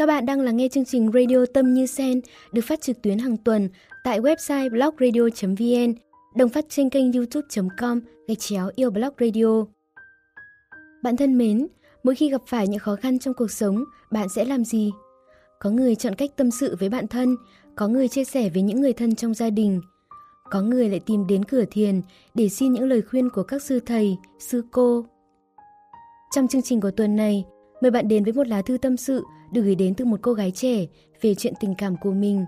Các bạn đang lắng nghe chương trình Radio Tâm Như Sen được phát trực tuyến hàng tuần tại website blogradio.vn, đồng phát trên kênh youtube.com gạch chéo yêu blog radio. Bạn thân mến, mỗi khi gặp phải những khó khăn trong cuộc sống, bạn sẽ làm gì? Có người chọn cách tâm sự với bạn thân, có người chia sẻ với những người thân trong gia đình. Có người lại tìm đến cửa thiền để xin những lời khuyên của các sư thầy, sư cô. Trong chương trình của tuần này, mời bạn đến với một lá thư tâm sự được gửi đến từ một cô gái trẻ về chuyện tình cảm của mình.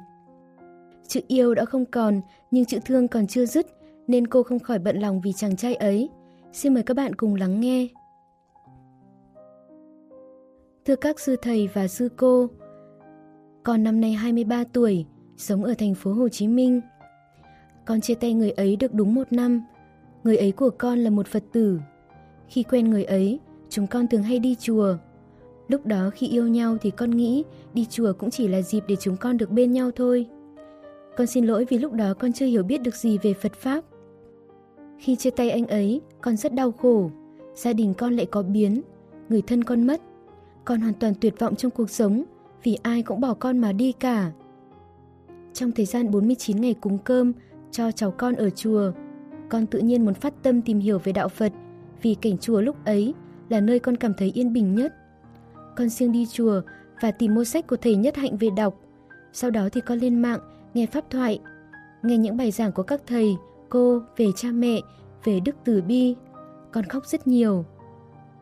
Chữ yêu đã không còn, nhưng chữ thương còn chưa dứt, nên cô không khỏi bận lòng vì chàng trai ấy. Xin mời các bạn cùng lắng nghe. Thưa các sư thầy và sư cô, con năm nay 23 tuổi, sống ở thành phố Hồ Chí Minh. Con chia tay người ấy được đúng một năm. Người ấy của con là một Phật tử. Khi quen người ấy, chúng con thường hay đi chùa. Lúc đó khi yêu nhau thì con nghĩ đi chùa cũng chỉ là dịp để chúng con được bên nhau thôi. Con xin lỗi vì lúc đó con chưa hiểu biết được gì về Phật Pháp. Khi chia tay anh ấy, con rất đau khổ. Gia đình con lại có biến, người thân con mất. Con hoàn toàn tuyệt vọng trong cuộc sống vì ai cũng bỏ con mà đi cả. Trong thời gian 49 ngày cúng cơm cho cháu con ở chùa, con tự nhiên muốn phát tâm tìm hiểu về đạo Phật vì cảnh chùa lúc ấy là nơi con cảm thấy yên bình nhất. Con siêng đi chùa và tìm mua sách của thầy Nhất Hạnh về đọc. Sau đó thì con lên mạng nghe pháp thoại, nghe những bài giảng của các thầy, cô về cha mẹ, về đức từ bi. Con khóc rất nhiều.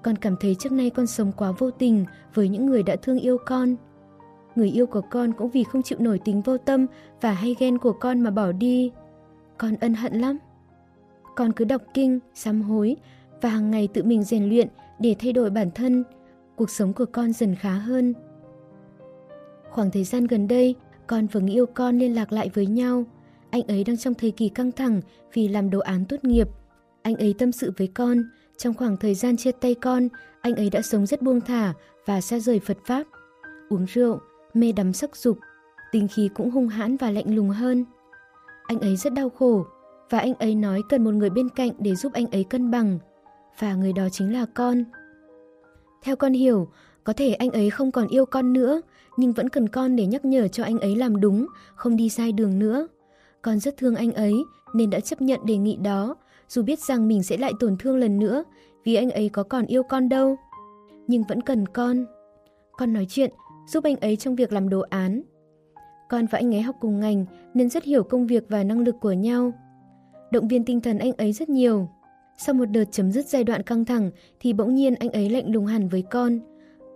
Con cảm thấy trước nay con sống quá vô tình với những người đã thương yêu con. Người yêu của con cũng vì không chịu nổi tính vô tâm và hay ghen của con mà bỏ đi. Con ân hận lắm. Con cứ đọc kinh, sám hối và hàng ngày tự mình rèn luyện để thay đổi bản thân. Cuộc sống của con dần khá hơn. Khoảng thời gian gần đây, con và người yêu con liên lạc lại với nhau. Anh ấy đang trong thời kỳ căng thẳng vì làm đồ án tốt nghiệp. Anh ấy tâm sự với con, trong khoảng thời gian chia tay con, anh ấy đã sống rất buông thả và xa rời Phật Pháp. Uống rượu, mê đắm sắc dục, tính khí cũng hung hãn và lạnh lùng hơn. Anh ấy rất đau khổ và anh ấy nói cần một người bên cạnh để giúp anh ấy cân bằng và người đó chính là con. Theo con hiểu, có thể anh ấy không còn yêu con nữa, nhưng vẫn cần con để nhắc nhở cho anh ấy làm đúng, không đi sai đường nữa. Con rất thương anh ấy nên đã chấp nhận đề nghị đó, dù biết rằng mình sẽ lại tổn thương lần nữa vì anh ấy có còn yêu con đâu. Nhưng vẫn cần con. Con nói chuyện, giúp anh ấy trong việc làm đồ án. Con và anh ấy học cùng ngành nên rất hiểu công việc và năng lực của nhau. Động viên tinh thần anh ấy rất nhiều. Sau một đợt chấm dứt giai đoạn căng thẳng thì bỗng nhiên anh ấy lạnh lùng hẳn với con.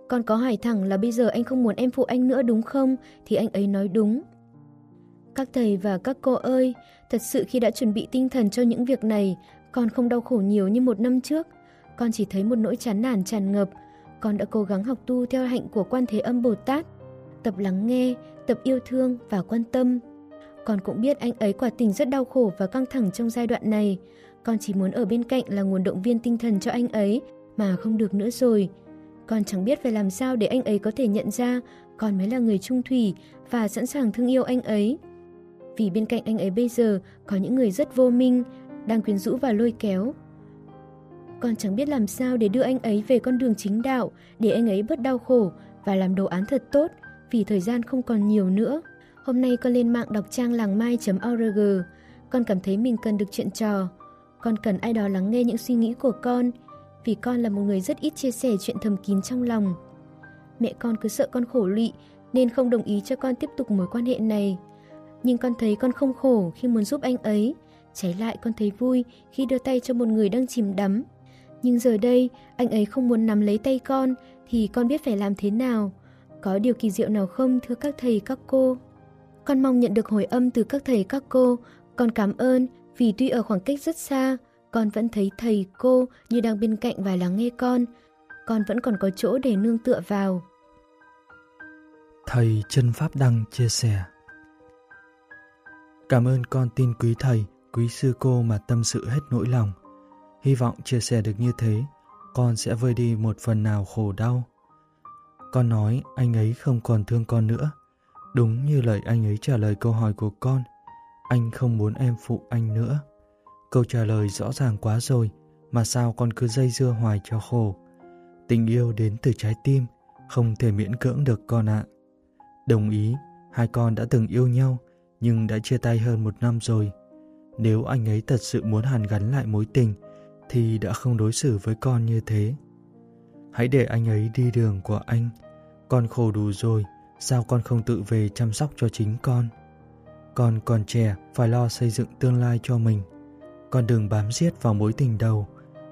Con có hỏi thẳng là bây giờ anh không muốn em phụ anh nữa đúng không? Thì anh ấy nói đúng. Các thầy và các cô ơi, thật sự khi đã chuẩn bị tinh thần cho những việc này, con không đau khổ nhiều như một năm trước. Con chỉ thấy một nỗi chán nản tràn ngập. Con đã cố gắng học tu theo hạnh của quan thế âm Bồ Tát, tập lắng nghe, tập yêu thương và quan tâm. Con cũng biết anh ấy quả tình rất đau khổ và căng thẳng trong giai đoạn này. Con chỉ muốn ở bên cạnh là nguồn động viên tinh thần cho anh ấy, mà không được nữa rồi. Con chẳng biết phải làm sao để anh ấy có thể nhận ra con mới là người trung thủy và sẵn sàng thương yêu anh ấy. Vì bên cạnh anh ấy bây giờ có những người rất vô minh, đang quyến rũ và lôi kéo. Con chẳng biết làm sao để đưa anh ấy về con đường chính đạo, để anh ấy bớt đau khổ và làm đồ án thật tốt, vì thời gian không còn nhiều nữa. Hôm nay con lên mạng đọc trang làng mai.org. Con cảm thấy mình cần được chuyện trò. Con cần ai đó lắng nghe những suy nghĩ của con, vì con là một người rất ít chia sẻ chuyện thầm kín trong lòng. Mẹ con cứ sợ con khổ lụy nên không đồng ý cho con tiếp tục mối quan hệ này. Nhưng con thấy con không khổ khi muốn giúp anh ấy. Trái lại con thấy vui khi đưa tay cho một người đang chìm đắm. Nhưng giờ đây, anh ấy không muốn nắm lấy tay con thì con biết phải làm thế nào. Có điều kỳ diệu nào không thưa các thầy các cô? Con mong nhận được hồi âm từ các thầy các cô. Con cảm ơn vì tuy ở khoảng cách rất xa, con vẫn thấy thầy cô như đang bên cạnh và lắng nghe con. Con vẫn còn có chỗ để nương tựa vào. Thầy Chân Pháp Đăng chia sẻ Cảm ơn con tin quý thầy, quý sư cô mà tâm sự hết nỗi lòng. Hy vọng chia sẻ được như thế, con sẽ vơi đi một phần nào khổ đau. Con nói anh ấy không còn thương con nữa. Đúng như lời anh ấy trả lời câu hỏi của con. Anh không muốn em phụ anh nữa. Câu trả lời rõ ràng quá rồi, mà sao con cứ dây dưa hoài cho khổ. Tình yêu đến từ trái tim, không thể miễn cưỡng được con ạ. Đồng ý, hai con đã từng yêu nhau nhưng đã chia tay hơn một năm rồi. Nếu anh ấy thật sự muốn hàn gắn lại mối tình thì đã không đối xử với con như thế. Hãy để anh ấy đi đường của anh. Con khổ đủ rồi, sao con không tự về chăm sóc cho chính con? Con còn trẻ, phải lo xây dựng tương lai cho mình. Con đừng bám giết vào mối tình đầu,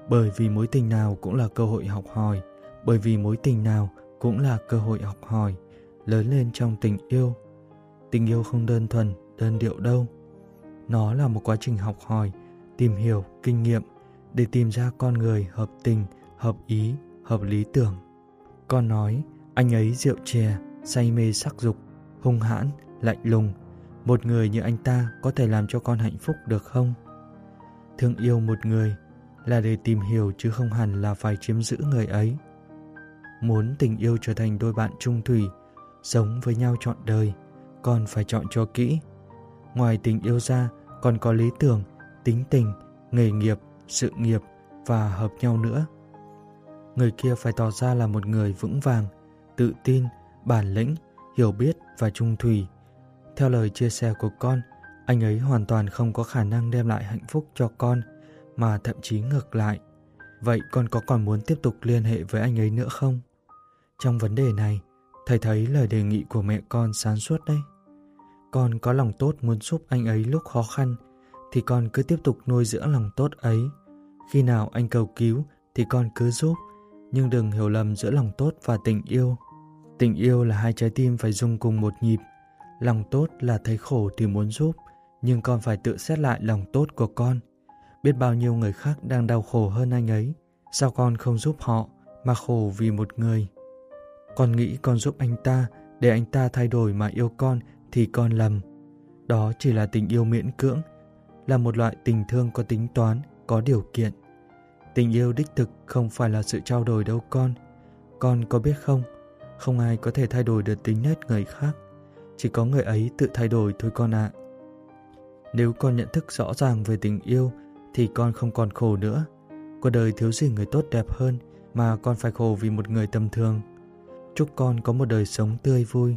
bởi vì mối tình nào cũng là cơ hội học hỏi, bởi vì mối tình nào cũng là cơ hội học hỏi, lớn lên trong tình yêu. Tình yêu không đơn thuần, đơn điệu đâu. Nó là một quá trình học hỏi, tìm hiểu, kinh nghiệm để tìm ra con người hợp tình, hợp ý, hợp lý tưởng. Con nói, anh ấy rượu chè, say mê sắc dục, hung hãn, lạnh lùng. Một người như anh ta có thể làm cho con hạnh phúc được không? Thương yêu một người là để tìm hiểu chứ không hẳn là phải chiếm giữ người ấy. Muốn tình yêu trở thành đôi bạn trung thủy, sống với nhau trọn đời, con phải chọn cho kỹ. Ngoài tình yêu ra, còn có lý tưởng, tính tình, nghề nghiệp, sự nghiệp và hợp nhau nữa. Người kia phải tỏ ra là một người vững vàng, tự tin, bản lĩnh, hiểu biết và trung thủy. Theo lời chia sẻ của con, anh ấy hoàn toàn không có khả năng đem lại hạnh phúc cho con, mà thậm chí ngược lại. Vậy con có còn muốn tiếp tục liên hệ với anh ấy nữa không? Trong vấn đề này, thầy thấy lời đề nghị của mẹ con sáng suốt đấy. Con có lòng tốt muốn giúp anh ấy lúc khó khăn, thì con cứ tiếp tục nuôi dưỡng lòng tốt ấy. Khi nào anh cầu cứu thì con cứ giúp, nhưng đừng hiểu lầm giữa lòng tốt và tình yêu. Tình yêu là hai trái tim phải dùng cùng một nhịp. Lòng tốt là thấy khổ thì muốn giúp, nhưng con phải tự xét lại lòng tốt của con. Biết bao nhiêu người khác đang đau khổ hơn anh ấy, sao con không giúp họ mà khổ vì một người? Con nghĩ con giúp anh ta để anh ta thay đổi mà yêu con thì con lầm. Đó chỉ là tình yêu miễn cưỡng, là một loại tình thương có tính toán, có điều kiện. Tình yêu đích thực không phải là sự trao đổi đâu con. Con có biết không, không ai có thể thay đổi được tính nết người khác. Chỉ có người ấy tự thay đổi thôi con ạ. À. Nếu con nhận thức rõ ràng về tình yêu, thì con không còn khổ nữa. Cuộc đời thiếu gì người tốt đẹp hơn mà con phải khổ vì một người tầm thường. Chúc con có một đời sống tươi vui.